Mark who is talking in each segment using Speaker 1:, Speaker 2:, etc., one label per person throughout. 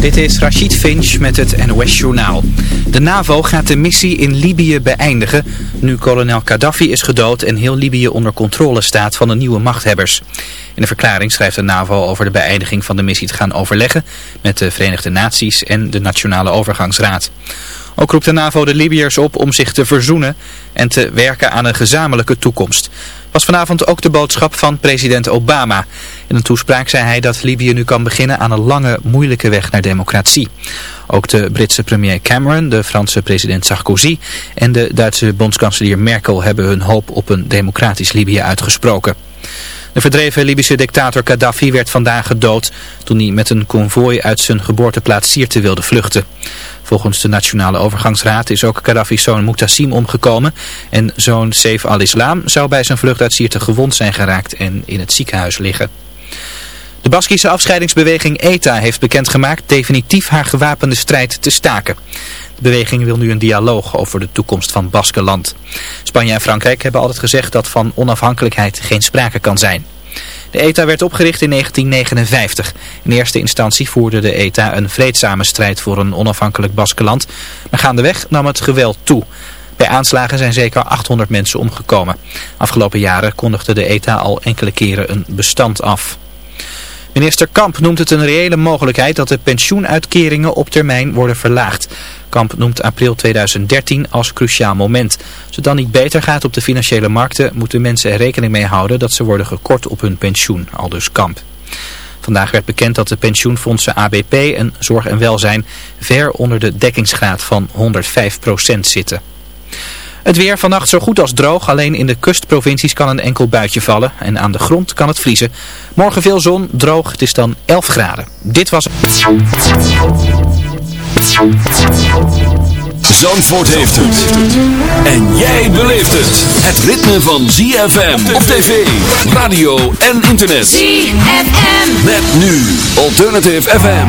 Speaker 1: Dit is Rachid Finch met het NOS Journaal. De NAVO gaat de missie in Libië beëindigen nu kolonel Gaddafi is gedood en heel Libië onder controle staat van de nieuwe machthebbers. In de verklaring schrijft de NAVO over de beëindiging van de missie te gaan overleggen met de Verenigde Naties en de Nationale Overgangsraad. Ook roept de NAVO de Libiërs op om zich te verzoenen en te werken aan een gezamenlijke toekomst. Was vanavond ook de boodschap van president Obama. In een toespraak zei hij dat Libië nu kan beginnen aan een lange, moeilijke weg naar democratie. Ook de Britse premier Cameron, de Franse president Sarkozy en de Duitse bondskanselier Merkel hebben hun hoop op een democratisch Libië uitgesproken. De verdreven Libische dictator Gaddafi werd vandaag gedood toen hij met een konvooi uit zijn geboorteplaats Sirte wilde vluchten. Volgens de Nationale Overgangsraad is ook Gaddafi's zoon Muqtassim omgekomen en zoon Saif al-Islam zou bij zijn vlucht uit Sirte gewond zijn geraakt en in het ziekenhuis liggen. De Baskische afscheidingsbeweging ETA heeft bekendgemaakt definitief haar gewapende strijd te staken. Beweging wil nu een dialoog over de toekomst van Baskeland. Spanje en Frankrijk hebben altijd gezegd dat van onafhankelijkheid geen sprake kan zijn. De ETA werd opgericht in 1959. In eerste instantie voerde de ETA een vreedzame strijd voor een onafhankelijk Baskeland. Maar gaandeweg nam het geweld toe. Bij aanslagen zijn zeker 800 mensen omgekomen. Afgelopen jaren kondigde de ETA al enkele keren een bestand af. Minister Kamp noemt het een reële mogelijkheid dat de pensioenuitkeringen op termijn worden verlaagd. Kamp noemt april 2013 als cruciaal moment. Als het dan niet beter gaat op de financiële markten, moeten mensen er rekening mee houden dat ze worden gekort op hun pensioen, aldus Kamp. Vandaag werd bekend dat de pensioenfondsen ABP en Zorg en Welzijn ver onder de dekkingsgraad van 105% zitten. Het weer vannacht zo goed als droog, alleen in de kustprovincies kan een enkel buitje vallen en aan de grond kan het vriezen. Morgen veel zon, droog, het is dan 11 graden. Dit was...
Speaker 2: Zandvoort heeft het. En jij beleeft het. Het ritme van ZFM op tv, radio en internet.
Speaker 3: ZFM.
Speaker 2: Met nu Alternative FM.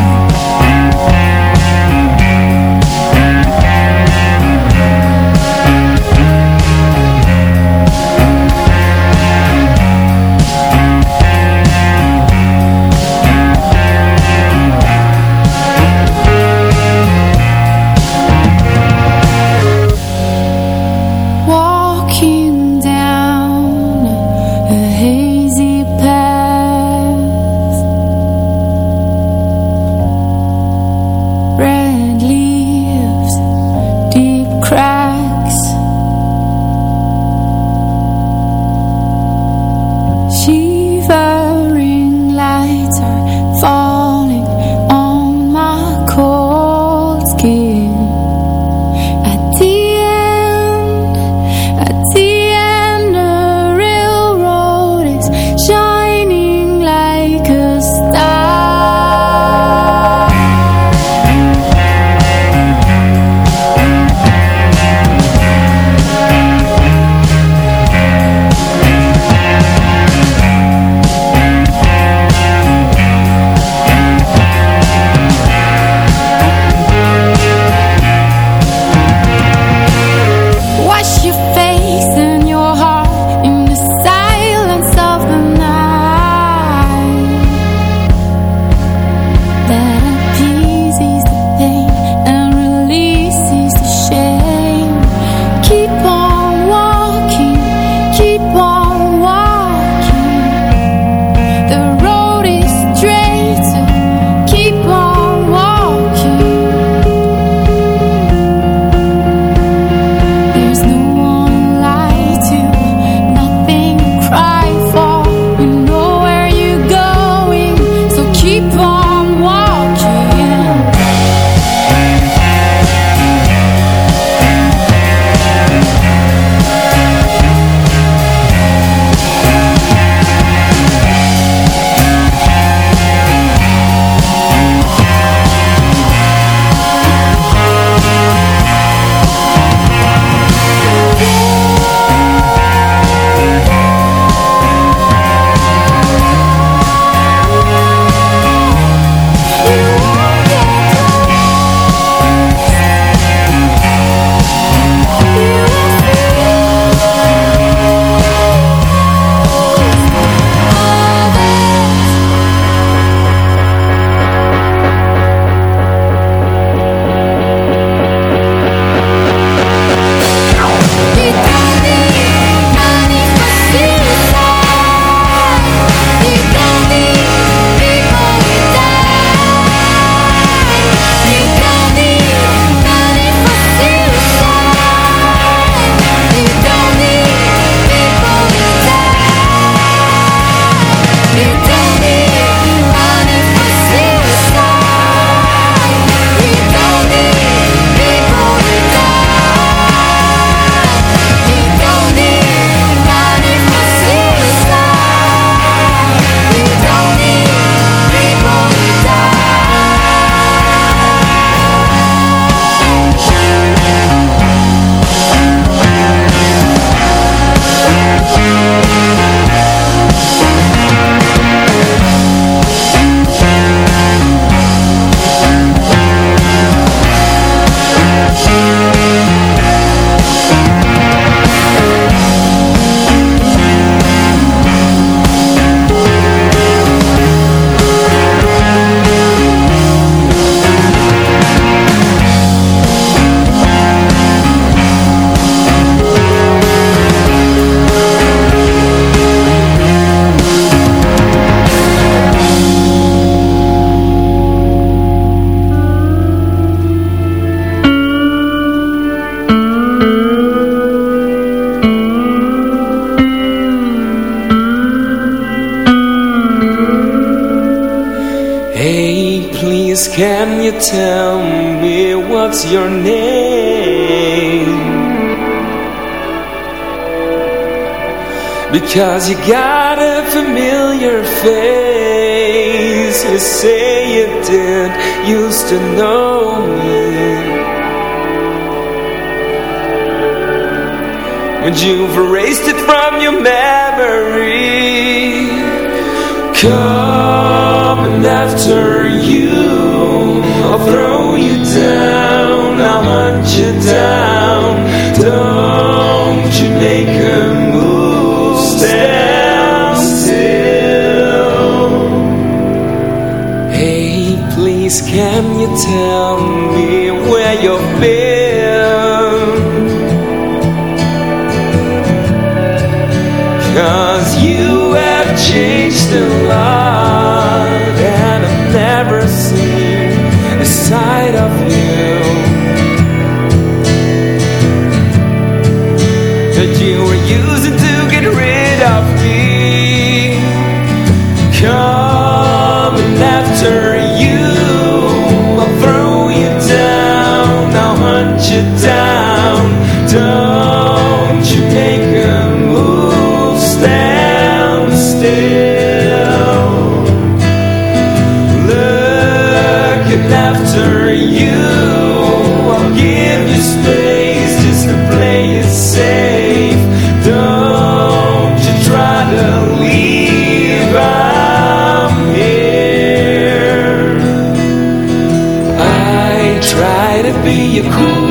Speaker 3: What's your name? Because you got a familiar face. You say you didn't used to know me. But you've erased it from your memory Coming after you. I'll throw you down you down. Don't you make a move. Stand still. Hey, please can you tell me Where you've been? Cause you cool.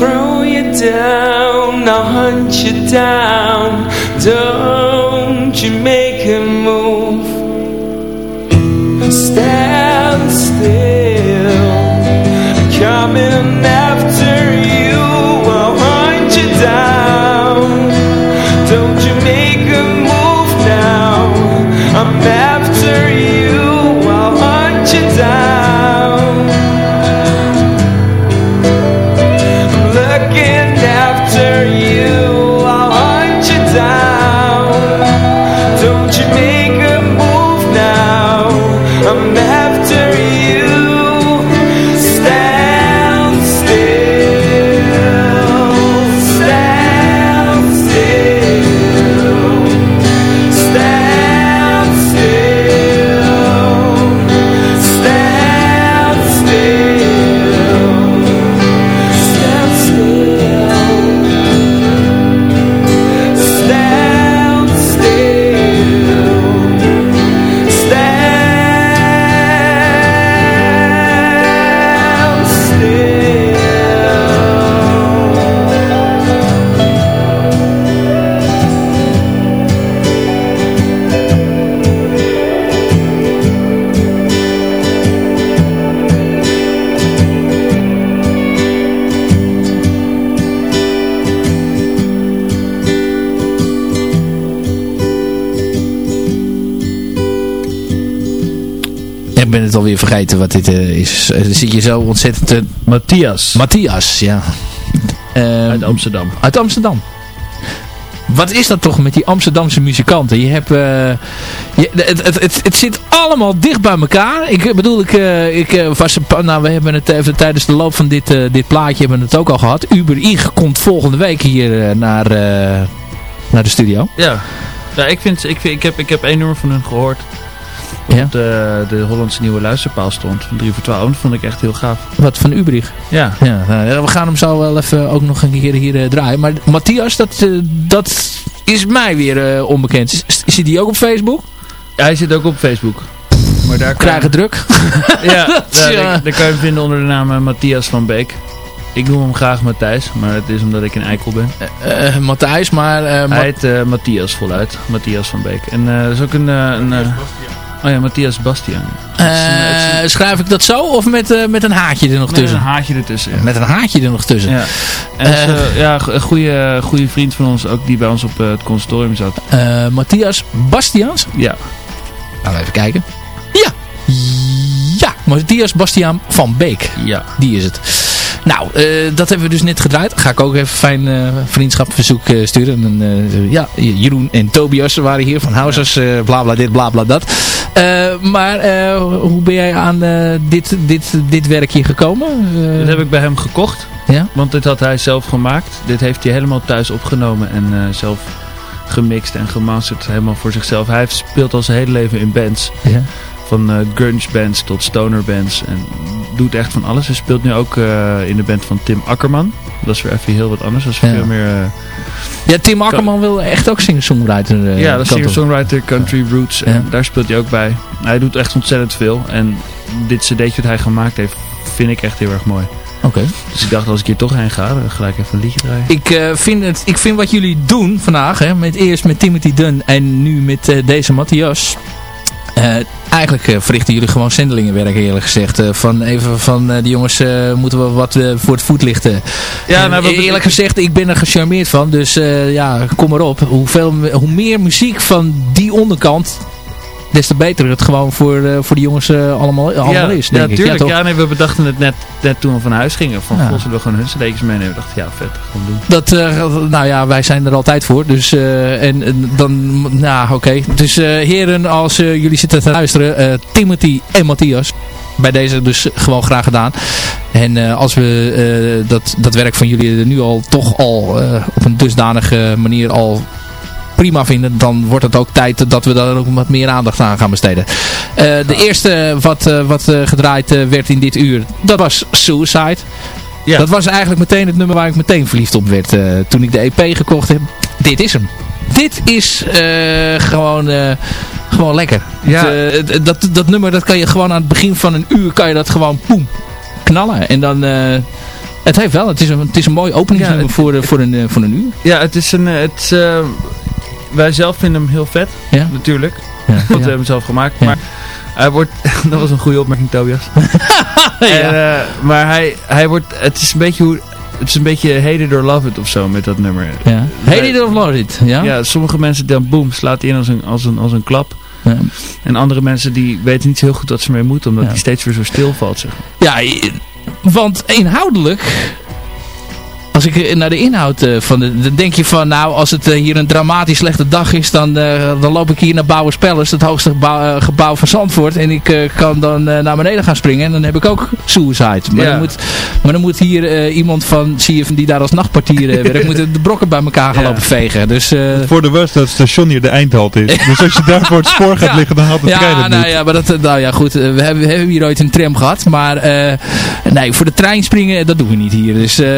Speaker 3: Throw you down I'll hunt you down. Don't you make a move
Speaker 4: alweer vergeten wat dit eh, is. Eh, zit je zo ontzettend... te-
Speaker 5: Matthias
Speaker 4: Matthias, ja. Ehm,
Speaker 5: uit Amsterdam.
Speaker 4: Uit Amsterdam. Wat is dat toch met die Amsterdamse muzikanten? Je hebt, eh, je, het, het, het, het zit allemaal dicht bij elkaar. Ik bedoel, ik, eh, ik eh, was nou, we hebben het even tijdens de loop van dit, eh, dit plaatje hebben we het ook al gehad. Uber Ig komt volgende week hier eh, naar, eh, naar de studio.
Speaker 5: Ja, ja ik, vind, ik, vind, ik, heb, ik heb één nummer van hun gehoord.
Speaker 4: Ja.
Speaker 5: Op de, de Hollandse Nieuwe Luisterpaal stond. Van 3 voor 12. Dat vond ik echt heel gaaf.
Speaker 4: Wat van Uber
Speaker 5: Ja.
Speaker 4: Ja, nou, ja, we gaan hem zo wel even ook nog een keer hier eh, draaien. Maar Matthias, dat, eh, dat is mij weer eh, onbekend. Zit hij ook op Facebook?
Speaker 5: Hij zit ook op Facebook. Maar daar kan,
Speaker 4: Krijgen druk.
Speaker 5: ja, daar,
Speaker 4: Ja.
Speaker 5: daar- daar kan je hem vinden onder de naam Matthias van Beek. Ik noem hem graag Matthijs, maar het is omdat ik een eikel ben.
Speaker 4: Eh Matthijs, maar... eh, Ma-
Speaker 5: Hij heet eh, Matthias voluit. Matthias van Beek. En eh, dat is ook een... eh, een Oh ja, Matthias Bastiaan.
Speaker 4: Eh, schrijf ik dat zo of met, eh, met een haartje er nog
Speaker 5: een- Met
Speaker 4: tussen?
Speaker 5: een haartje ertussen. ja.
Speaker 4: Met een haartje er nog tussen.
Speaker 5: Ja. En eh, ja, goede, goede vriend van ons, ook die bij ons op het consultorium zat.
Speaker 4: Matthias Bastiaans.
Speaker 5: Ja,
Speaker 4: Laten we even kijken. Ja. Ja, Matthias Bastiaan van Beek.
Speaker 5: ja.
Speaker 4: Die is het. Nou, eh, dat hebben we dus net gedraaid. Ga ik ook even fijn eh vriendschapverzoek eh, sturen. En, ja, Jeroen en Tobias waren hier van Housers. eh bla bla dit, bla bla dat. Maar hoe ben jij aan dit, dit, dit werkje gekomen? Eh,
Speaker 5: Dit heb ik bij hem gekocht,
Speaker 4: Ja?
Speaker 5: want dit had hij zelf gemaakt. Dit heeft hij helemaal thuis opgenomen en zelf gemixt en gemasterd helemaal voor zichzelf. Hij speelt al zijn hele leven in bands.
Speaker 4: Ja.
Speaker 5: Van grunge bands tot stoner bands. En doet echt van alles. Hij speelt nu ook eh, in de band van Tim Akkerman. Dat is weer even heel wat anders. Dat is
Speaker 4: Ja.
Speaker 5: veel meer... eh,
Speaker 4: Ja, Tim Akkerman wil echt ook singer-songwriter. eh,
Speaker 5: ja, dat is singer-songwriter, country roots. En daar speelt hij ook bij. Hij doet echt ontzettend veel. En dit cd'tje wat hij gemaakt heeft, vind ik echt heel erg mooi.
Speaker 4: Oké.
Speaker 5: Dus ik dacht, als ik hier toch heen ga, dan gelijk even een liedje draaien.
Speaker 4: Ik, vind het, ik vind wat jullie doen vandaag, hè, met eerst met Timothy Dunn en nu met deze Matthias. Eh, eigenlijk eh, verrichten jullie gewoon zendelingenwerk eerlijk gezegd. Eh, van even van die jongens moeten we wat voor het voet lichten.
Speaker 5: Ja,
Speaker 4: En
Speaker 5: nou, wat
Speaker 4: eerlijk gezegd, ik ben er gecharmeerd van. Dus ja, kom maar op. Hoeveel, hoe meer muziek van die onderkant, des te beter het gewoon voor, eh, voor die jongens eh, allemaal, allemaal
Speaker 5: ja,
Speaker 4: is.
Speaker 5: ja,
Speaker 4: Denk ik.
Speaker 5: tuurlijk.
Speaker 4: toch?
Speaker 5: Ja, nee, we bedachten het net, net toen we van huis gingen. Van,
Speaker 4: Ja.
Speaker 5: zullen we gewoon hun cd'tjes meenemen? Dacht, ja, vet, gewoon doen.
Speaker 4: Dat, eh, nou ja, wij zijn er altijd voor. Dus, en, en dan, nou oké. Dus heren, als jullie zitten te luisteren, Timothy en Matthias. Bij deze dus gewoon graag gedaan. En als we dat, dat werk van jullie er nu al toch al op een dusdanige manier al prima vinden, dan wordt het ook tijd dat we daar ook wat meer aandacht aan gaan besteden. Eh, de eerste wat, eh, wat eh, gedraaid werd in dit uur, dat was Suicide.
Speaker 5: Ja.
Speaker 4: Dat was eigenlijk meteen het nummer waar ik meteen verliefd op werd toen ik de EP gekocht heb. Dit is hem. Dit is gewoon, gewoon lekker.
Speaker 5: Ja.
Speaker 4: Het, dat, dat nummer dat kan je gewoon aan het begin van een uur kan je dat gewoon poem knallen. En dan... het heeft wel, het is een, het is een mooi openingsnummer
Speaker 5: Ja, het-
Speaker 4: voor, voor, een, voor een uur.
Speaker 5: Ja, het is een... Het, wij zelf vinden hem heel vet,
Speaker 4: Ja.
Speaker 5: natuurlijk.
Speaker 4: Ja.
Speaker 5: Want we hebben hem zelf gemaakt. Maar hij wordt... dat was een goede opmerking, Tobias. En, eh, maar hij, hij wordt... Het is een beetje hoe... Het is een beetje Hate It or Love It of zo met dat nummer.
Speaker 4: Ja. Hate it or love it. Ja?
Speaker 5: Ja, sommige mensen dan boem, slaat hij in als een, als een, als een klap.
Speaker 4: Ja.
Speaker 5: En andere mensen die weten niet zo heel goed wat ze mee moeten, omdat
Speaker 4: Ja.
Speaker 5: hij steeds weer zo stil valt. Zeg.
Speaker 4: Ja, want inhoudelijk... Als ik eh, naar de inhoud eh, van de... Dan denk je van, nou, als het eh, hier een dramatisch slechte dag is... Dan, eh, dan loop ik hier naar Bouwers Palace, het hoogste gebouw, gebouw van Zandvoort. En ik eh, kan dan eh, naar beneden gaan springen. En dan heb ik ook suicide. Maar,
Speaker 5: Ja.
Speaker 4: dan, moet, maar dan moet hier eh, iemand van die daar als nachtpartier eh, werkt... moet de brokken bij elkaar gaan
Speaker 5: Ja.
Speaker 4: lopen vegen. Dus... eh,
Speaker 6: Voor de West dat het station hier de eindhalt is. Dus als je daar voor het spoor gaat
Speaker 4: Ja.
Speaker 6: liggen, dan had de trein
Speaker 4: Ja,
Speaker 6: het
Speaker 4: nou
Speaker 6: niet.
Speaker 4: ja, maar dat, nou ja, goed. We hebben, we hebben hier ooit een tram gehad. Maar eh, nee, voor de trein springen, dat doen we niet hier. Dus, eh,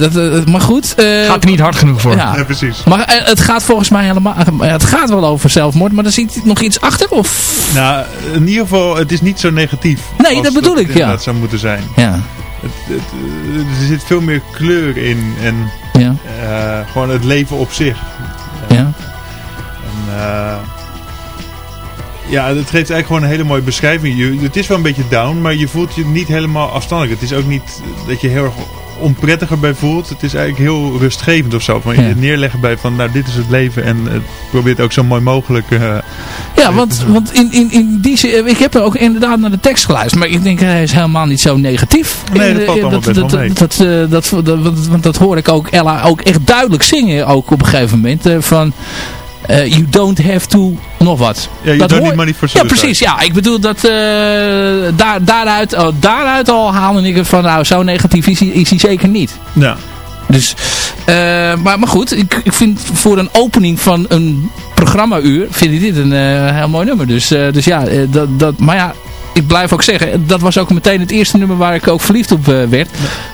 Speaker 4: dat, maar goed. eh,
Speaker 7: Gaat er niet hard genoeg voor.
Speaker 4: ja.
Speaker 6: Ja, precies.
Speaker 4: Maar eh, het gaat volgens mij helemaal... eh, Het gaat wel over zelfmoord, maar er zit nog iets achter? Of...
Speaker 6: Nou, in ieder geval, het is niet zo negatief.
Speaker 4: Nee, dat bedoel ik, ja.
Speaker 6: inderdaad zou moeten zijn.
Speaker 4: Ja,
Speaker 6: Het, het, eh, er zit veel meer kleur in en
Speaker 4: ja,
Speaker 6: eh, gewoon het leven op zich.
Speaker 4: ja.
Speaker 6: En, eh, ja, het geeft eigenlijk gewoon een hele mooie beschrijving. Je, het is wel een beetje down, maar je voelt je niet helemaal afstandelijk. Het is ook niet dat je heel erg onprettig erbij voelt. Het is eigenlijk heel rustgevend of zo. Van je
Speaker 4: Ja.
Speaker 6: het neerleggen bij van, nou dit is het leven en het probeert ook zo mooi mogelijk... eh,
Speaker 4: Ja, want, want in, in, in die zin, eh, ik heb er ook inderdaad naar de tekst geluisterd, maar ik denk hij is helemaal niet zo negatief.
Speaker 6: Nee, dat
Speaker 4: Eh,
Speaker 6: valt
Speaker 4: eh,
Speaker 6: allemaal best wel
Speaker 4: dat,
Speaker 6: mee.
Speaker 4: dat, eh, dat, dat, want, dat hoor ik ook Ella ook echt duidelijk zingen, ook op een gegeven moment, eh, van eh, you don't have to nog wat.
Speaker 6: ja, je
Speaker 4: Dat hoor-
Speaker 6: niet money for
Speaker 4: Ja, precies. Ja, ik bedoel dat eh, daar, daaruit, oh, daaruit al haalde ik het van, nou, zo negatief is hij, is hij zeker niet.
Speaker 6: Ja.
Speaker 4: Dus, eh, maar, maar goed, ik, ik vind voor een opening van een programmauur, vind ik dit een heel mooi nummer. Dus, dus ja, dat, dat, maar ja, ik blijf ook zeggen, dat was ook meteen het eerste nummer waar ik ook verliefd op eh, werd.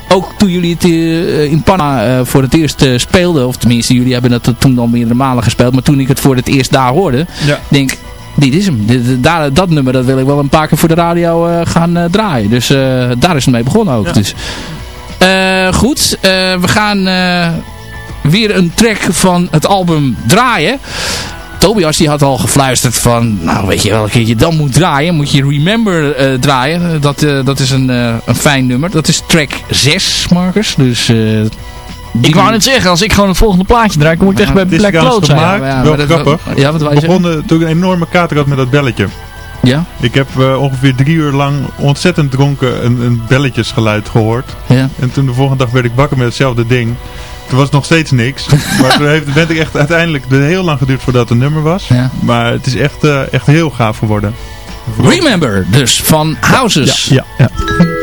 Speaker 4: Ook toen jullie het eh, in Panna eh, voor het eerst speelden, of tenminste jullie hebben het toen al meerdere malen gespeeld, maar toen ik het voor het eerst daar hoorde,
Speaker 6: Ja.
Speaker 4: denk dit is hem. Daar, dat nummer dat wil ik wel een paar keer voor de radio gaan draaien. Dus daar is het mee begonnen ook.
Speaker 6: Ja.
Speaker 4: Dus. Goed, we gaan weer een track van het album draaien. Tobias die had al gefluisterd van, nou weet je welke je dan moet draaien, moet je Remember eh, draaien. Dat, eh, dat is een, een fijn nummer. Dat is track 6, Marcus. Dus...
Speaker 7: ik wou net zeggen, als ik gewoon het volgende plaatje draai, kom ik echt bij Black Cloud zijn.
Speaker 8: gemaakt, ja, wel grappig.
Speaker 4: Ja, wat wij
Speaker 8: begonnen toen ik een enorme kater had met dat belletje.
Speaker 4: Ja?
Speaker 8: Ik heb ongeveer drie uur lang ontzettend dronken een, een belletjesgeluid gehoord.
Speaker 4: Ja.
Speaker 8: En toen de volgende dag werd ik wakker met hetzelfde ding. Toen was nog steeds niks. maar toen heeft, ben ik echt uiteindelijk heel lang geduurd voordat het een nummer was.
Speaker 4: Ja.
Speaker 8: Maar het is echt, uh, echt heel gaaf geworden.
Speaker 4: Remember, dus van Houses.
Speaker 8: ja. ja. ja.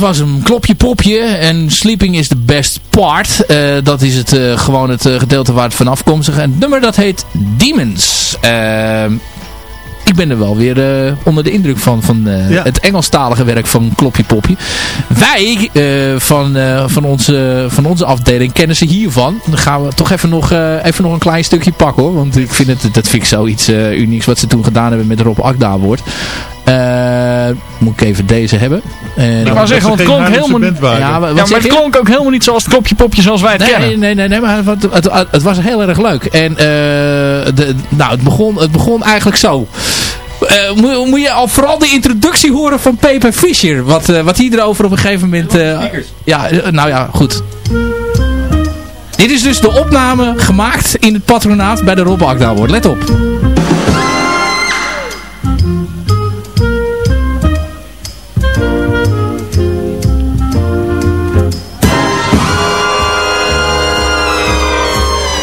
Speaker 4: Was een klopje popje en Sleeping is the best part. Eh, dat is het, eh, gewoon het eh, gedeelte waar het vanaf komt. En het nummer dat heet Demons. Ik ben er wel weer onder de indruk van, van
Speaker 6: Ja.
Speaker 4: het Engelstalige werk van Klopje Popje. Wij van, van, onze, van onze afdeling kennen ze hiervan. Dan gaan we toch even nog, even nog een klein stukje pakken hoor. Want ik vind het, dat vind ik zoiets unieks wat ze toen gedaan hebben met Rob Akda. Eh, moet ik even deze hebben. En
Speaker 6: Nou,
Speaker 7: wou zeggen, want het klonk helemaal niet-
Speaker 4: ja,
Speaker 7: maar het klonk ook helemaal niet zoals het klopje popje zoals wij het
Speaker 4: Nee,
Speaker 7: kennen.
Speaker 4: nee, nee, nee, maar het, het, het, het was heel erg leuk. En eh, de, nou, het, begon, het begon eigenlijk zo. Eh, moet, moet je al vooral de introductie horen van Pepe Fischer. Wat, eh, wat hij erover op een gegeven moment... eh, ja, eh, nou ja, goed. Dit is dus de opname gemaakt in het patronaat bij de Rob Akda wordt. Let op.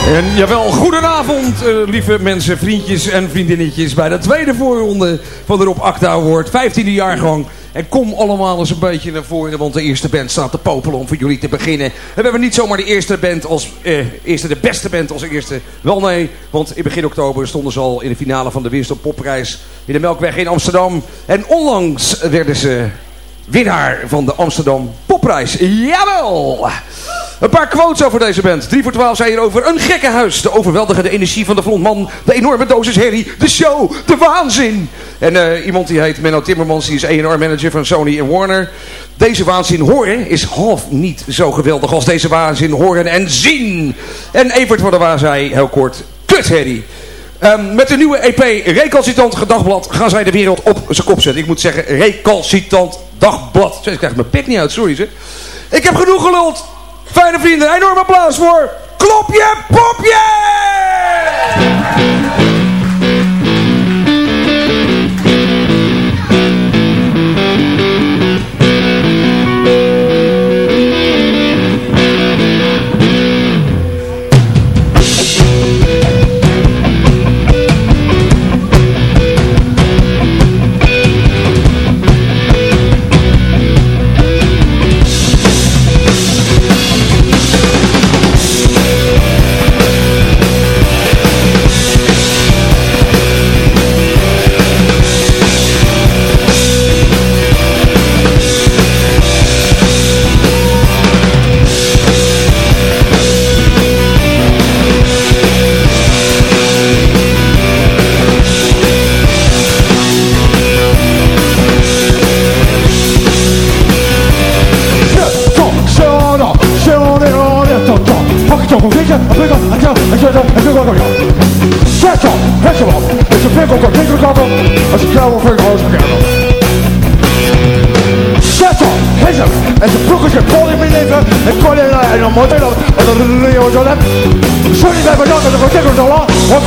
Speaker 9: En jawel, goedenavond eh, lieve mensen, vriendjes en vriendinnetjes bij de tweede voorronde van de Rob Akda Award, 15e jaargang. En kom allemaal eens een beetje naar voren, want de eerste band staat te popelen om voor jullie te beginnen. En we hebben niet zomaar de eerste band als, eh, eerste de beste band als eerste. Wel nee, want in begin oktober stonden ze al in de finale van de Winstop Popprijs in de Melkweg in Amsterdam. En onlangs werden ze winnaar van de Amsterdam Popprijs. Jawel! Een paar quotes over deze band. 3 voor 12 zei hierover. Een gekke huis. De overweldigende energie van de frontman. De enorme dosis herrie. De show. De waanzin. En eh, iemand die heet Menno Timmermans. Die is A&R manager van Sony en Warner. Deze waanzin horen is half niet zo geweldig als deze waanzin horen en zien. En Evert van der Waar zei heel kort. Kut herrie. Ehm, met de nieuwe EP Recalcitant Dagblad gaan zij de wereld op zijn kop zetten. Ik moet zeggen, Recalcitant Dagblad. Ik krijg mijn pik niet uit, sorry zeg. Ik heb genoeg geluld. Fijne vrienden, enorm applaus voor Klopje Popje!
Speaker 10: fik op dat als ik jou een fik roos gegeven. Zet op, hij hem. En ze broek is geen in mijn leven. En kool in nou en een dat. En dan doe je zo lep. Bij mijn dag, en dan ik zo lang. Wat!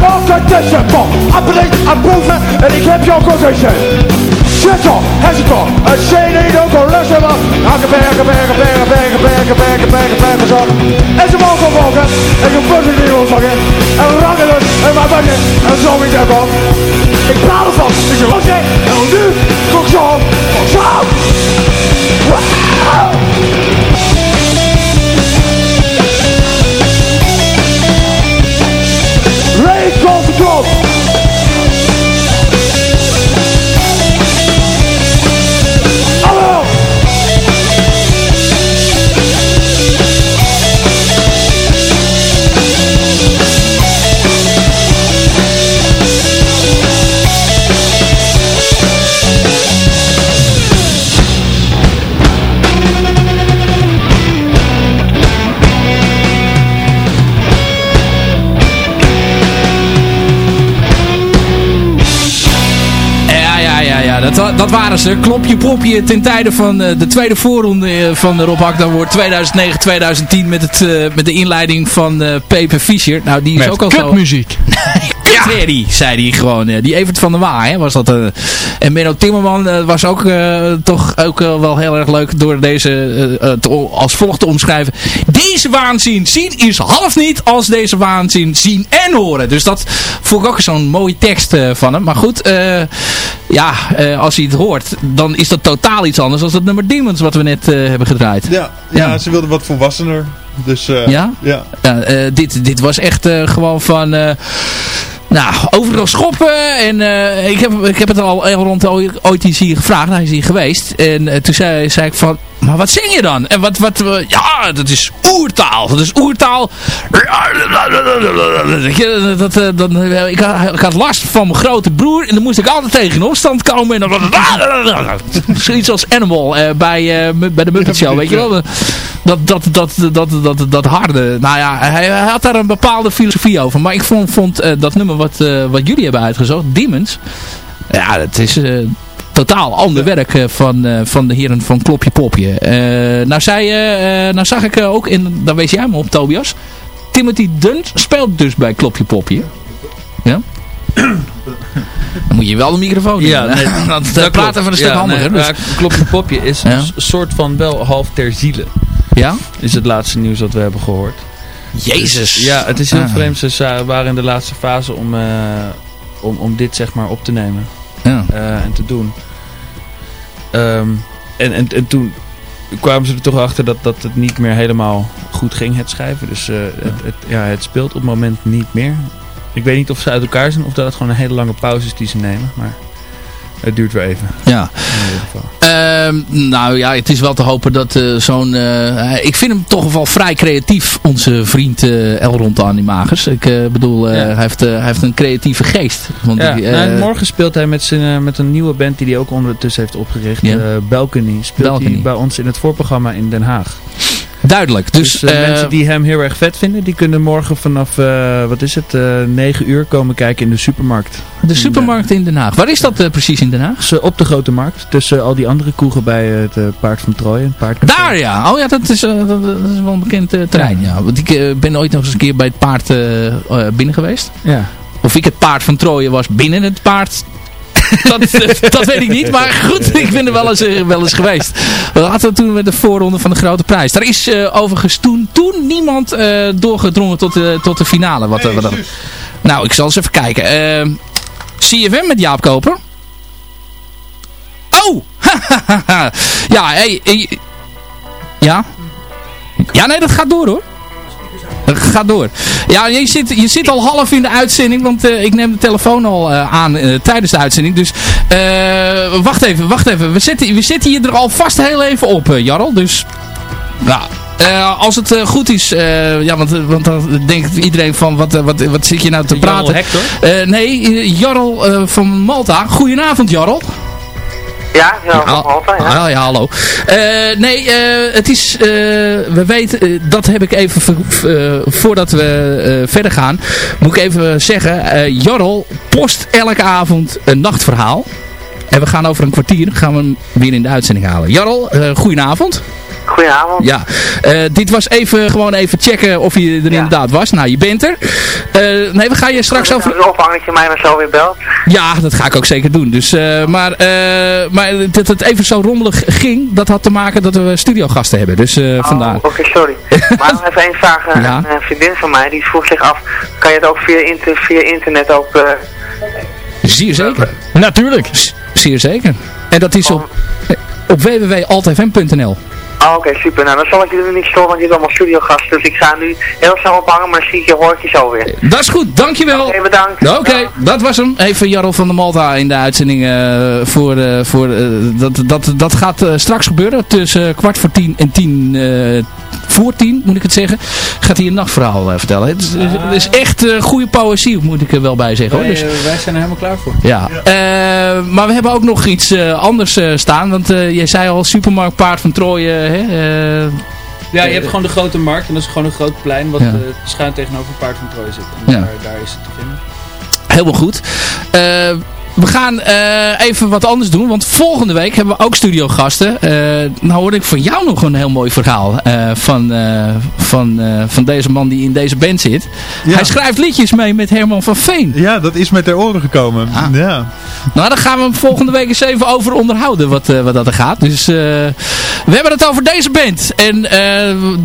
Speaker 10: Hij is hem op de discipel. Appelink aan boven en ik heb position. Zero, hij is er. Een CD ook al lussen we. Hakken bergen, bergen, bergen, bergen, bergen, bergen, bergen, bergen, zo. En ze mogen volgen. En je bussen die wil zakken. En rangen het en maar bakken. En zo weer daarvan. Ik praat ervan. Ik zeg, oké. En nu, kom zo. Zo.
Speaker 4: 좀 Dat, dat waren ze. Klopje, popje ten tijde van eh, de tweede voorronde eh, van de Rob Hakda wordt 2009-2010 met, het, eh, met de inleiding van Pepe Fischer. Nou, die is
Speaker 7: Met
Speaker 4: ook al zo... Kutherrie, zei hij gewoon. eh, die Evert van der Waa, hè, was dat. eh. en Menno Timmerman eh, was ook eh, toch ook wel heel erg leuk door deze te als volgt te omschrijven. Deze waanzin zien is half niet als deze waanzin zien en horen. Dus dat vond ik ook zo'n mooie tekst eh, van hem. Maar goed, eh, ja, eh, als hij het hoort, dan is dat totaal iets anders dan het nummer Demons wat we net eh, hebben gedraaid.
Speaker 6: Ja, ja,
Speaker 4: Ja.
Speaker 6: ze wilden wat volwassener. Dus eh,
Speaker 4: Ja?
Speaker 6: ja.
Speaker 4: Ja, eh, dit, dit was echt eh, gewoon van... nou, overal schoppen. En eh, ik, heb, ik heb het al rond ooit, eens hier gevraagd. Hij is hier geweest. En eh, toen zei, zei ik van... Maar wat zing je dan? En wat... wat eh, ja, dat is oertaal. Dat is oertaal. Dat, eh, dan, eh, ik, had, ik had last van mijn grote broer. En dan moest ik altijd tegen opstand komen. En dan... Zoiets als Animal eh, bij, eh, bij de Muppet Show. Weet je wel? dat, dat, dat, dat, dat, dat harde. Nou ja, hij, had daar een bepaalde filosofie over. Maar ik vond, vond dat nummer wat, wat jullie hebben uitgezocht, Demons. Ja, dat is totaal ander werk eh, van, eh, van de heren van Klopje Popje. Eh, nou, zei, eh, nou zag ik ook, in, daar wees jij me op Tobias. Timothy Dunt speelt dus bij Klopje Popje. Ja? Dan moet je wel de microfoon
Speaker 5: Ja, nee,
Speaker 4: dat, dat
Speaker 5: dat
Speaker 4: praten van een stuk
Speaker 5: Ja,
Speaker 4: handiger.
Speaker 5: nee,
Speaker 4: dus.
Speaker 5: Klopje Popje is
Speaker 4: Ja.
Speaker 5: een soort van wel half ter ziele.
Speaker 4: ja?
Speaker 5: Is het laatste nieuws dat we hebben gehoord.
Speaker 4: Jezus.
Speaker 5: Ja, het is heel
Speaker 4: Ah.
Speaker 5: vreemd. Ze waren in de laatste fase om, om, om dit zeg maar op te nemen.
Speaker 4: Ja.
Speaker 5: en te doen. Ehm, en, en, en toen kwamen ze er toch achter dat, dat het niet meer helemaal goed ging, het schrijven. Dus eh, het, het, ja, het speelt op het moment niet meer. Ik weet niet of ze uit elkaar zijn of dat het gewoon een hele lange pauze is die ze nemen. Maar het duurt weer even.
Speaker 4: Ja.
Speaker 5: In ieder geval.
Speaker 4: Ehm, nou ja, het is wel te hopen dat eh, zo'n... eh, ik vind hem toch wel vrij creatief, onze vriend eh Elrond de Animagers. Ik eh, bedoel, eh,
Speaker 5: Ja.
Speaker 4: hij, heeft, eh, hij heeft een creatieve geest. Want
Speaker 5: Ja,
Speaker 4: die, eh,
Speaker 5: nou, en morgen speelt hij met, zijn, eh, met een nieuwe band die hij ook ondertussen heeft opgericht.
Speaker 4: Ja.
Speaker 5: eh, Balcony. Speelt
Speaker 4: Balcony.
Speaker 5: hij bij ons in het voorprogramma in Den Haag.
Speaker 4: Duidelijk. Dus,
Speaker 5: Dus, eh,
Speaker 4: eh,
Speaker 5: mensen die hem heel erg vet vinden, die kunnen morgen vanaf, eh, wat is het, eh 9 uur komen kijken in de supermarkt.
Speaker 4: de supermarkt in Den Haag. Waar is dat precies in Den Haag?
Speaker 5: Op de grote markt, tussen al die andere kroegen bij het Paard van Troje. een Paardcafé.
Speaker 4: Daar ja. Oh ja, dat is, dat, dat is wel een bekend terrein. Ja. Want ik ben ooit nog eens een keer bij het paard binnen geweest.
Speaker 5: Ja.
Speaker 4: Of ik het paard van Troje was binnen het paard. Dat, dat weet ik niet. Maar goed, ik ben er wel eens, eh, wel eens geweest. We hadden toen met de voorronde van de grote prijs. Daar is eh, overigens toen, toen niemand eh, doorgedrongen tot, de tot de finale. Wat, eh, wat nou, ik zal eens even kijken. Eh, CFM met Jaap Koper. Oh! ja, hey, hey, ja. Ja, nee, dat gaat door hoor. Gaat door. Ja, je zit, je zit al half in de uitzending, want eh, ik neem de telefoon al eh, aan eh, tijdens de uitzending. Dus wacht even, wacht even. We zetten, we zetten je er alvast heel even op, Jarl. Dus, nou, als het goed is, ja, want, want dan denkt iedereen van, wat, wat, wat zit je nou te praten?
Speaker 5: Hector?
Speaker 4: nee, Jarl van Malta. Goedenavond, Jarl.
Speaker 11: Ja, ja, altijd, ja.
Speaker 4: Ja, hallo. nee, het is, we weten, dat heb ik even, voordat we verder gaan, moet ik even zeggen, Jarl post elke avond een nachtverhaal. En we gaan over een kwartier gaan we hem weer in de uitzending halen. Jarl, goedenavond.
Speaker 11: Goedenavond.
Speaker 4: Ja, uh, dit was even gewoon even checken of je er inderdaad was. Nou, je bent er. Uh, nee, we gaan je straks over...
Speaker 11: Het dat je mij maar zo weer belt.
Speaker 4: Ja, dat ga ik ook zeker doen. Dus, uh, maar maar dat het even zo rommelig ging, dat had te maken dat we studiogasten hebben. Dus
Speaker 11: oh,
Speaker 4: vandaar.
Speaker 11: Oké, okay, sorry. maar nog even één vraag. Ja. Een vriendin van mij, die vroeg zich af, kan je het ook via, inter via internet ook...
Speaker 4: Zeer zeker.
Speaker 7: Natuurlijk.
Speaker 4: Zeer zeker. En dat is op, op www.altfm.nl.
Speaker 11: Oh, oké, super. Nou, dan zal ik jullie niet storen, want je hebt allemaal studiogasten. Dus ik ga nu heel snel ophangen, maar zie je, hoor ik je zo weer.
Speaker 4: Dat is goed, dankjewel.
Speaker 11: Oké, bedankt.
Speaker 4: Oké, dat was hem. Even Jarl van der Malta in de uitzending uh, voor... Uh, voor uh, dat, dat, dat gaat straks gebeuren tussen kwart voor tien en tien voor tien, moet ik het zeggen, gaat hij een nachtverhaal uh, vertellen. Het is, het is echt uh, goede poëzie, moet ik er wel bij zeggen. Hoor.
Speaker 5: Wij, dus, wij zijn er helemaal klaar voor.
Speaker 4: Ja, ja. Uh, maar we hebben ook nog iets anders staan, want jij zei al, supermarkt Paard van Trooien.
Speaker 5: ja, je hebt gewoon de grote markt en dat is gewoon een groot plein wat ja. schuin tegenover Paard van Trooien zit. En ja. daar, daar is het te vinden.
Speaker 4: Helemaal goed we gaan uh, even wat anders doen. Want volgende week hebben we ook studiogasten. Uh, nou hoor ik van jou nog een heel mooi verhaal. Uh, van, van, van deze man die in deze band zit. Ja. Hij schrijft liedjes mee met Herman van Veen.
Speaker 6: Ja, dat is met ter oren gekomen. Ah. Ja.
Speaker 4: Nou, daar gaan we hem volgende week eens even over onderhouden. Wat, wat dat er gaat. Dus we hebben het over deze band. En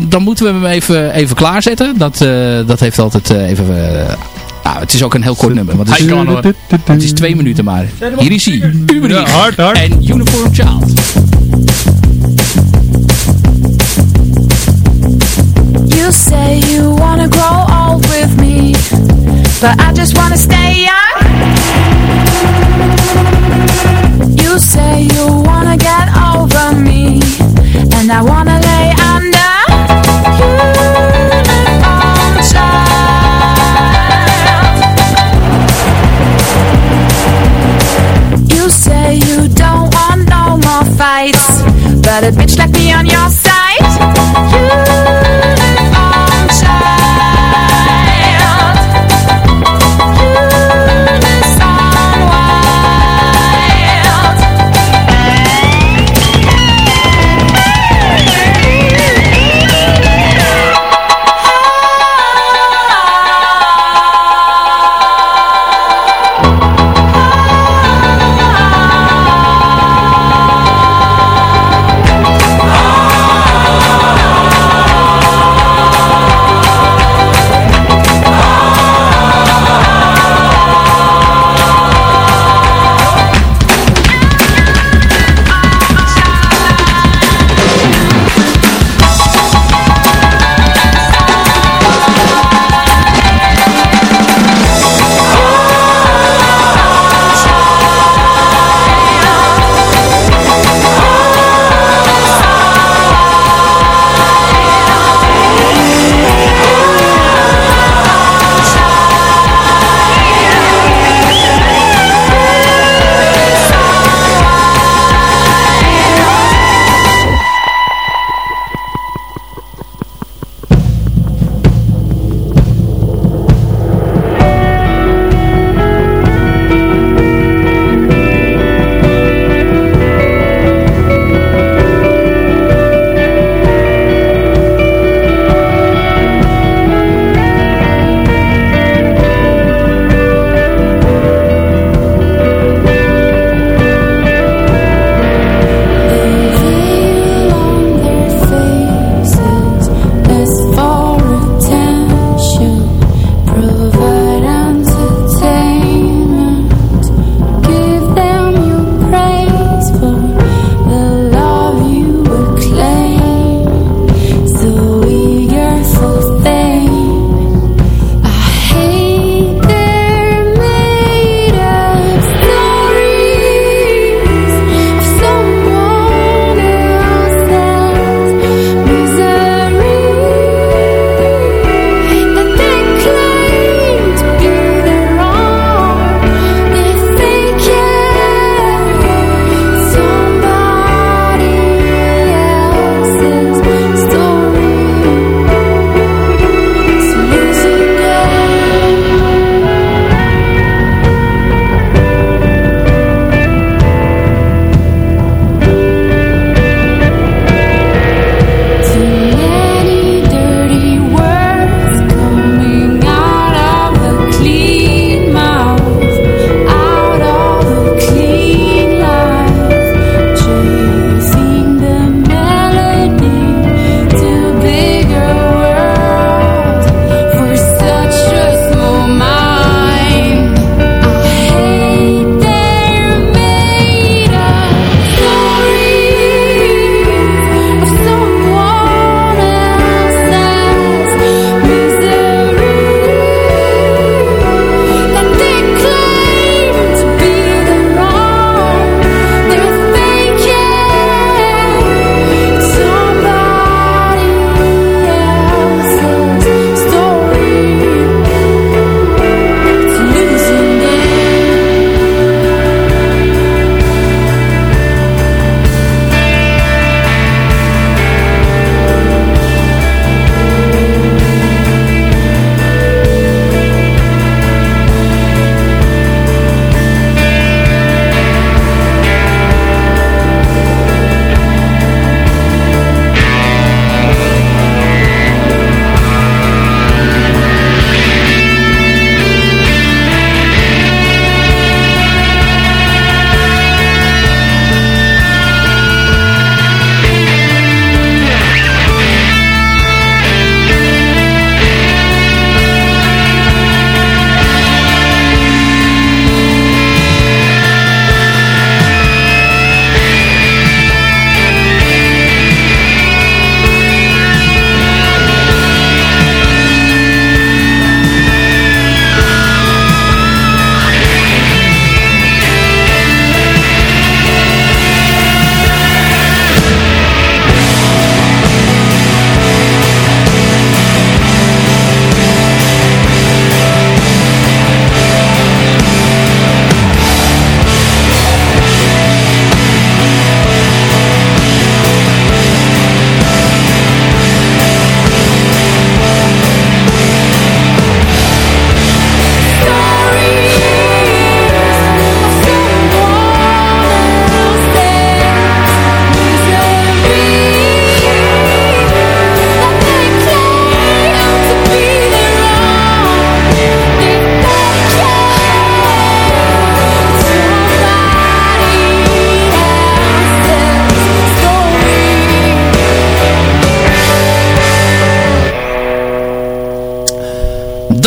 Speaker 4: dan moeten we hem even, even klaarzetten. Dat, dat heeft altijd even nou, het is ook een heel kort nummer. Want het, is, het is twee minuten maar. Hier is hij. Uberich ja, hard, hard. en Uniform Child.
Speaker 8: You say you wanna grow old with me But I just wanna stay young You say you wanna get over me And I wanna lay But a bitch like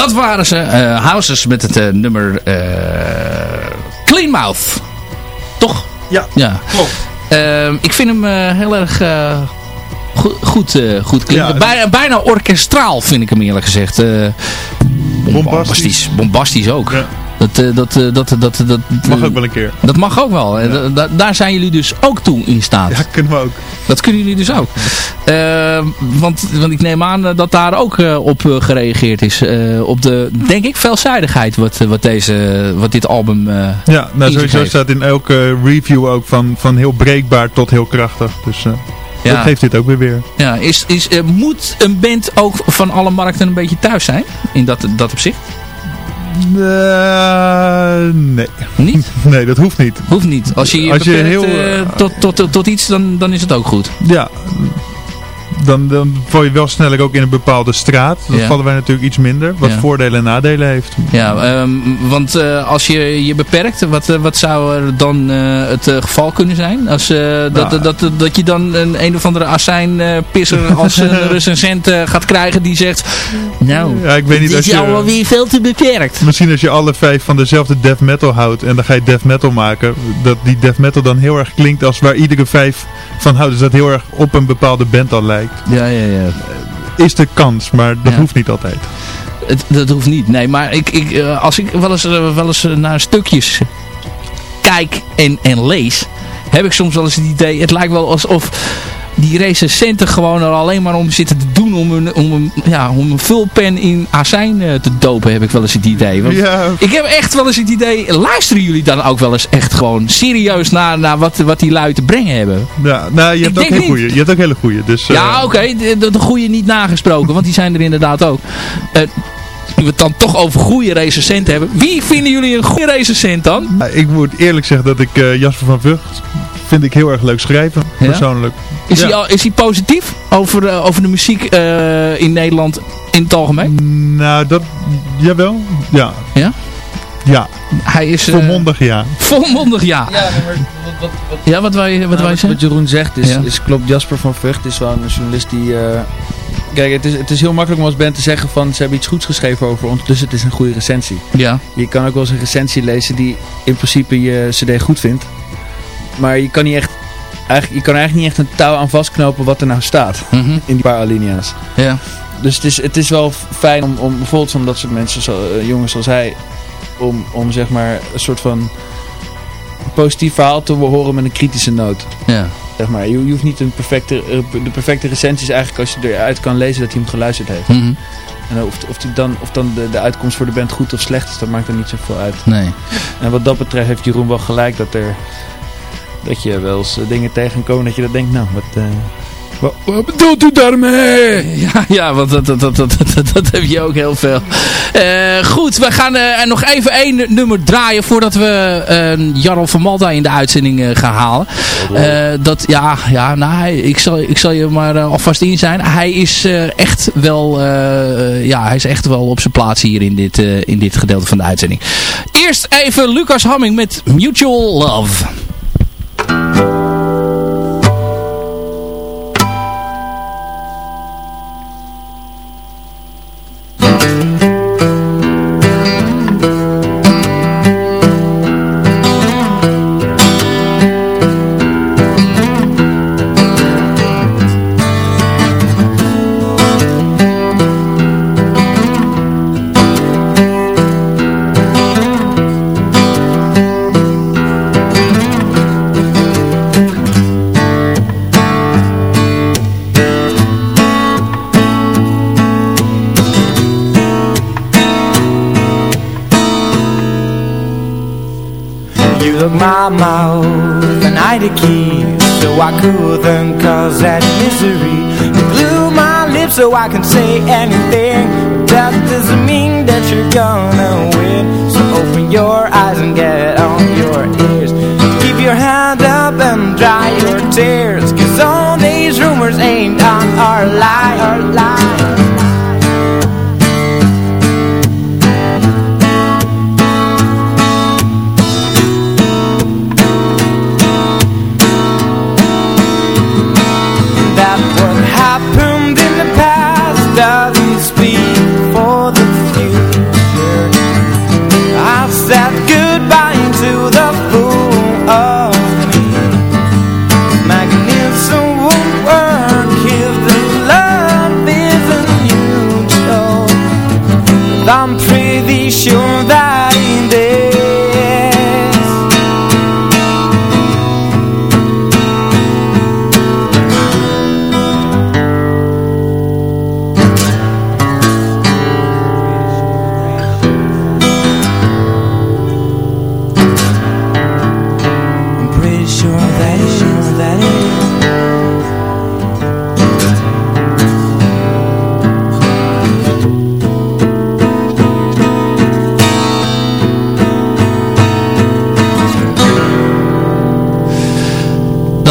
Speaker 4: dat waren ze. Uh, Houses met het uh, nummer uh, Clean Mouth. Toch?
Speaker 6: Ja,
Speaker 4: ja.
Speaker 6: klopt.
Speaker 4: Ehm, ik vind hem heel erg goed, goed, goed klinken. Ja, bijna, bijna, orkestraal vind ik hem eerlijk gezegd. bombastisch. Bombastisch ook. Ja. Dat, dat, dat, dat, dat,
Speaker 6: mag ook wel een keer.
Speaker 4: Dat mag ook wel. Ja. Da daar zijn jullie dus ook toe in staat.
Speaker 6: Ja, kunnen we ook.
Speaker 4: Dat kunnen jullie dus ook. Uh, want, want ik neem aan dat daar ook op gereageerd is. op de, denk ik, veelzijdigheid wat, wat, deze, wat dit album
Speaker 6: Ja, nou sowieso staat in elke review ook van, van heel breekbaar tot heel krachtig. Dus... Ja. Dat geeft dit ook weer weer.
Speaker 4: Ja, is, is, moet een band ook van alle markten een beetje thuis zijn? In dat, dat opzicht?
Speaker 6: Uh, nee.
Speaker 4: Niet?
Speaker 6: Nee, dat hoeft niet.
Speaker 4: Hoeft niet. Als je je, Als je heel, uh, tot, tot, tot, tot, iets, dan, dan is het ook goed.
Speaker 6: Ja, dan, dan val je wel sneller ook in een bepaalde straat. Dat vallen wij natuurlijk iets minder. Wat voordelen en nadelen heeft.
Speaker 4: Ja, um, want uh, als je je beperkt, wat, uh, wat zou er dan uh, het geval kunnen zijn? Als, nou, dat, dat, dat, je dan een, een of andere azijnpisser als een recensent gaat krijgen die zegt... Nou,
Speaker 6: ja, ik weet niet,
Speaker 4: dit is allemaal weer veel te beperkt.
Speaker 6: Misschien als je alle vijf van dezelfde death metal houdt en dan ga je death metal maken. Dat die death metal dan heel erg klinkt als waar iedere vijf van houdt. Dus dat heel erg op een bepaalde band al lijkt.
Speaker 4: Ja, ja, ja.
Speaker 6: Is de kans, maar dat hoeft niet altijd.
Speaker 4: Het, dat hoeft niet, nee. Maar ik, ik, uh, als ik wel eens, uh, wel eens naar stukjes kijk en, en lees, heb ik soms wel eens het idee, het lijkt wel alsof die recensenten gewoon er alleen maar om zitten te doen om een, om een, ja, om een vulpen in azijn uh, te dopen, heb ik wel eens het idee. Want
Speaker 6: ja.
Speaker 4: Ik heb echt wel eens het idee, luisteren jullie dan ook wel eens echt gewoon serieus naar, naar wat, wat die lui te brengen hebben?
Speaker 6: Ja, nou, je, hebt ook, heel goeie, je hebt ook hele goede. Dus,
Speaker 4: uh... Ja, oké, okay, de, de goede niet nagesproken, want die zijn er inderdaad ook. Uh, we het dan toch over goede recensenten hebben. Wie vinden jullie een goede recensent dan?
Speaker 6: Ja, ik moet eerlijk zeggen dat ik uh, Jasper van Vught vind ik heel erg leuk schrijven, ja? persoonlijk.
Speaker 4: Is, hij, is hij positief over, uh, over de muziek uh, in Nederland in het algemeen?
Speaker 6: Nou, dat, jawel. Ja.
Speaker 4: Ja?
Speaker 6: Ja.
Speaker 4: Hij is...
Speaker 6: Volmondig ja.
Speaker 4: Volmondig ja.
Speaker 5: Ja, maar wat, wat, wat,
Speaker 4: ja, wat wij, wat, nou,
Speaker 5: wij wat Jeroen zegt is, ja. is klopt. Jasper van Vught is wel een journalist die... Uh, Kijk, het is, het is heel makkelijk om als band te zeggen van ze hebben iets goeds geschreven over ons, dus het is een goede recensie.
Speaker 4: Ja.
Speaker 5: Je kan ook wel eens een recensie lezen die in principe je cd goed vindt. Maar je kan, niet echt, eigenlijk, je kan eigenlijk niet echt een touw aan vastknopen wat er nou staat
Speaker 4: mm -hmm.
Speaker 5: in die paar alinea's.
Speaker 4: Ja.
Speaker 5: Dus het is, het is wel fijn om, om bijvoorbeeld van dat soort mensen, zo, uh, jongens zoals hij, om, om zeg maar een soort van positief verhaal te horen met een kritische noot.
Speaker 4: Ja.
Speaker 5: Zeg maar, je, je hoeft niet een perfecte, de perfecte recensie is eigenlijk als je eruit kan lezen dat hij hem geluisterd heeft.
Speaker 4: Mm -hmm.
Speaker 5: En of, of, die dan, of dan de, de uitkomst voor de band goed of slecht is, dat maakt er niet zoveel uit.
Speaker 4: Nee.
Speaker 5: En wat dat betreft heeft Jeroen wel gelijk dat er dat je wel eens dingen tegenkomt dat je dat denkt, nou, wat, uh, wat, wat, bedoelt u daarmee?
Speaker 4: Ja, ja want dat, dat, dat, dat, dat, dat heb je ook heel veel. Uh, goed, we gaan uh, nog even één nummer draaien voordat we uh, Jarl van Malta in de uitzending gaan halen. dat, ja, ja nou, ik, zal, ik zal je maar alvast in zijn. Hij is echt wel, ja, hij is echt wel op zijn plaats hier in dit, in dit gedeelte van de uitzending. Eerst even Lucas Hamming met Mutual Love.
Speaker 3: My the keys so I couldn't cause that misery. You glue my lips so I can say anything. That doesn't mean that you're gonna win. So open your eyes and get on your ears. Keep your hand up and dry your tears. Cause all these rumors ain't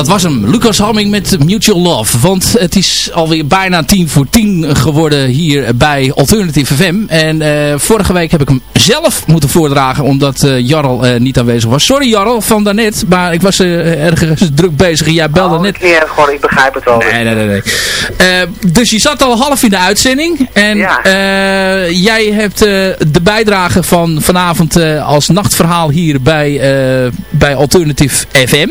Speaker 4: Dat was hem. Lucas Hamming met Mutual Love. Want het is alweer bijna tien voor tien geworden hier bij Alternative FM. En eh, vorige week heb ik hem zelf moeten voordragen omdat eh, Jarl eh, niet aanwezig was. Sorry Jarl van daarnet, maar ik was ergens druk bezig en jij belde
Speaker 11: Oh,
Speaker 4: net.
Speaker 11: erg hoor, ik begrijp het wel.
Speaker 4: Nee, nee, nee. nee. Dus je zat al half in de uitzending. En
Speaker 11: Ja.
Speaker 4: jij hebt de bijdrage van vanavond als nachtverhaal hier bij, bij Alternative FM.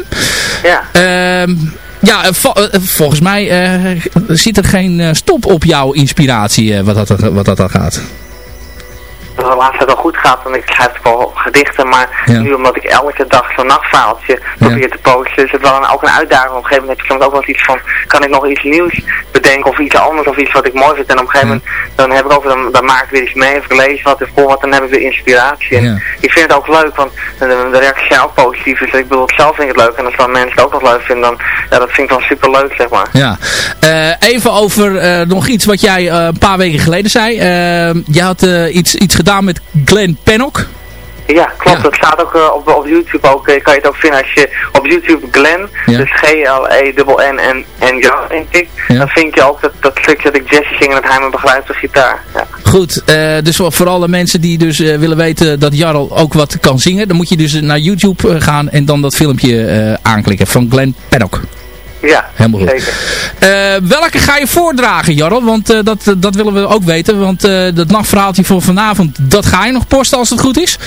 Speaker 11: Ja.
Speaker 4: Ehm, ja, eh, eh, volgens mij eh, zit er geen stop op jouw inspiratie wat, dat, wat dat dan gaat.
Speaker 11: Dat de laatste tijd wel goed gaat, want ik schrijf wel gedichten, maar
Speaker 4: Ja.
Speaker 11: nu omdat ik elke dag zo'n nachtverhaaltje probeer te posten, is het wel een, ook een uitdaging. Op een gegeven moment heb je soms ook wel eens iets van, kan ik nog iets nieuws bedenken of iets anders of iets wat ik mooi vind. En op een gegeven moment, dan heb ik ook, dan, dan maak ik weer iets mee of ik lees wat of hoor wat, dan heb ik weer inspiratie. En ik vind het ook leuk, want de, de reacties zijn ook positief, dus ik bedoel, zelf vind ik het leuk. En als dan mensen het ook nog leuk vinden, dan, ja, dat vind ik dan super leuk, zeg maar.
Speaker 4: Ja. Eh, even over eh, nog iets wat jij eh, een paar weken geleden zei. Je had iets, iets gedaan met Glenn Pennock.
Speaker 11: Ja, klopt.
Speaker 4: Ja.
Speaker 11: Dat staat ook eh, op, op YouTube ook. eh, kan je het ook vinden als je op YouTube Glen,
Speaker 4: Ja.
Speaker 11: dus G-L-E-N-N en, en ja, denk ik.
Speaker 4: Ja.
Speaker 11: Dan vind je ook dat, dat stukje dat ik Jesse zing en dat hij me begrijpt op gitaar. Ja.
Speaker 4: Goed, eh, dus voor alle mensen die dus willen weten dat Jarl ook wat kan zingen. Dan moet je dus naar YouTube gaan en dan dat filmpje aanklikken van Glenn Pennock.
Speaker 11: Ja,
Speaker 4: Helemaal goed.
Speaker 11: zeker.
Speaker 4: Eh, welke ga je voordragen, Jarl? Want eh, dat, dat willen we ook weten. Want eh, dat nachtverhaaltje voor vanavond, dat ga je nog posten als het goed is?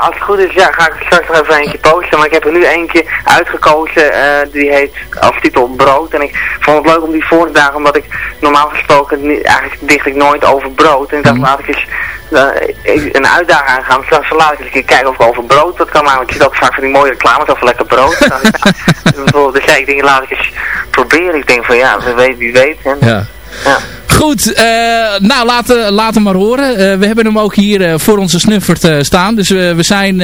Speaker 11: Als het goed is, ja, ga ik straks nog even eentje posten. Maar ik heb er nu eentje uitgekozen. die heet als titel Brood. En ik vond het leuk om die voor te dragen. Omdat ik normaal gesproken, eigenlijk dicht ik nooit over brood. En ik dacht, laat ik eens een uitdaging aangaan. Dacht, laat ik eens een keer kijken of ik over brood wat kan maken. Want je ziet ook vaak van die mooie reclames over lekker brood. Dan ja, bijvoorbeeld, dus ja, ik denk, laat ik eens proberen. Ik denk van ja, wie weet, wie weet. En,
Speaker 4: Ja.
Speaker 11: ja.
Speaker 4: Goed, eh, nou laten, laat hem maar horen. Eh, we hebben hem ook hier eh, voor onze snuffert staan. Dus we we, zijn,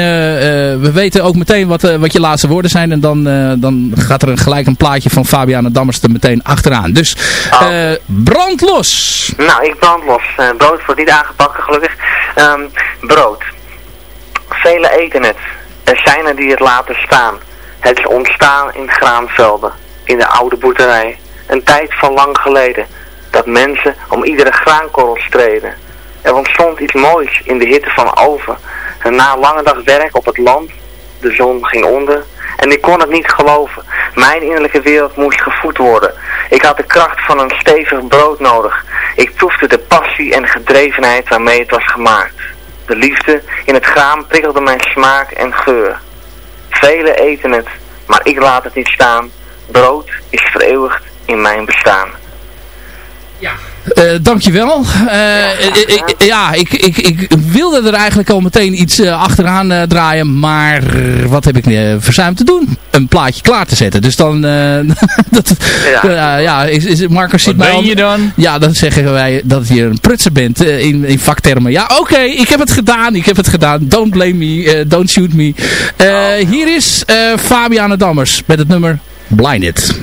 Speaker 4: we weten ook meteen wat, wat je laatste woorden zijn. En dan, dan gaat er een, gelijk een plaatje van Fabiana Dammers er meteen achteraan. Dus eh, brand los!
Speaker 11: Nou, ik brand los. Brood wordt niet aangebakken, gelukkig. Ehm, brood. Velen eten het. Er zijn er die het laten staan. Het is ontstaan in graanvelden, in de oude boerderij. Een tijd van lang geleden, dat mensen om iedere graankorrel streden. Er ontstond iets moois in de hitte van oven. En na lange dag werk op het land, de zon ging onder. En ik kon het niet geloven. Mijn innerlijke wereld moest gevoed worden. Ik had de kracht van een stevig brood nodig. Ik proefde de passie en gedrevenheid waarmee het was gemaakt. De liefde in het graan prikkelde mijn smaak en geur. Velen eten het, maar ik laat het niet staan. Brood is vereeuwigd in mijn bestaan.
Speaker 4: Eh, dankjewel. Eh, ik- ik- ja, ik, ik, ik wilde er eigenlijk al meteen iets eh, achteraan eh, draaien. Maar wat heb ik verzuimd te doen? Een plaatje klaar te zetten. Dus dan... eh, dat,
Speaker 11: Ja.
Speaker 4: ja, is, is, Marcus ziet
Speaker 7: Wat
Speaker 4: mij
Speaker 7: ben
Speaker 4: al-
Speaker 7: je dan?
Speaker 4: Ja, dan zeggen wij dat je een prutser bent in, in vaktermen. Ja, oké, ik heb het gedaan. Ik heb het gedaan. Don't blame me. don't shoot me. Eh, hier is eh Fabiana Dammers met het nummer Blinded.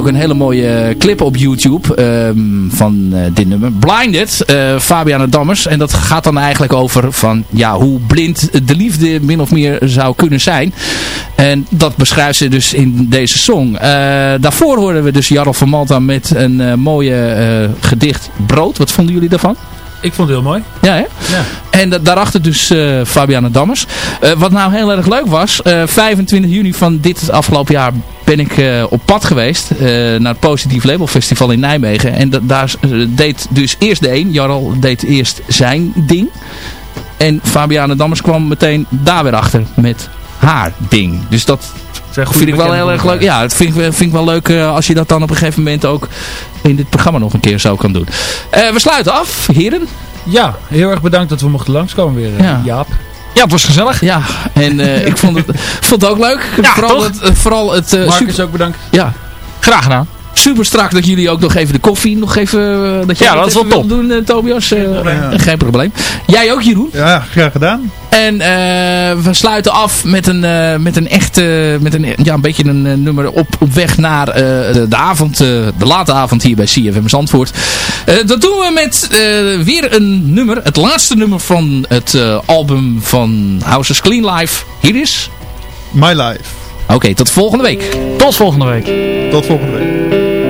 Speaker 4: Ook een hele mooie clip op YouTube ehm, van eh, dit nummer. Blinded, eh Fabiana Dammers. En dat gaat dan eigenlijk over van ja, hoe blind de liefde min of meer zou kunnen zijn. En dat beschrijft ze dus in deze song. Eh, daarvoor hoorden we dus Jarl van Malta met een eh, mooie eh, gedicht Brood. Wat vonden jullie daarvan?
Speaker 5: Ik vond het heel mooi.
Speaker 4: Ja, hè?
Speaker 5: Ja.
Speaker 4: En da- daarachter dus eh Fabiana Dammers. Eh, wat nou heel erg leuk was, eh, 25 juni van dit afgelopen jaar ben ik eh, op pad geweest eh, naar het Positief Label Festival in Nijmegen. En da- daar eh, deed dus eerst de een, Jarl deed eerst zijn ding. En Fabiana Dammers kwam meteen daar weer achter met haar ding. Dus dat vind ik wel heel erg leuk. Ja, het vind, ik- vind ik wel leuk als je dat dan op een gegeven moment ook in dit programma nog een keer zo kan doen. We sluiten af, heren.
Speaker 5: Ja, heel erg bedankt dat we mochten langskomen weer,
Speaker 4: Ja.
Speaker 5: Jaap.
Speaker 7: Ja, het was gezellig.
Speaker 4: Ja, en eh, ik vond het, vond het ook leuk.
Speaker 7: Ja,
Speaker 4: vooral
Speaker 7: toch?
Speaker 4: het, eh, vooral het eh,
Speaker 5: Marcus
Speaker 4: super,
Speaker 5: ook bedankt.
Speaker 4: ja,
Speaker 7: Graag gedaan.
Speaker 4: Super strak dat jullie ook nog even de koffie nog even... eh, dat jij
Speaker 7: Ja, dat is wel top.
Speaker 4: doen, eh, Tobias. Eh,
Speaker 6: probleem.
Speaker 4: Geen probleem. Jij ook, Jeroen.
Speaker 6: Ja, graag gedaan.
Speaker 4: En eh, we sluiten af met een, eh, met een echt, eh, met een, ja, een beetje een nummer op, op weg naar eh, de, de avond, eh, de late avond hier bij CFM Zandvoort. Eh, dat doen we met eh, weer een nummer, het laatste nummer van het eh, album van Houses Clean Life. Hier is...
Speaker 6: My life.
Speaker 4: Oké, tot volgende week.
Speaker 7: Tot volgende week.
Speaker 6: Tot volgende week.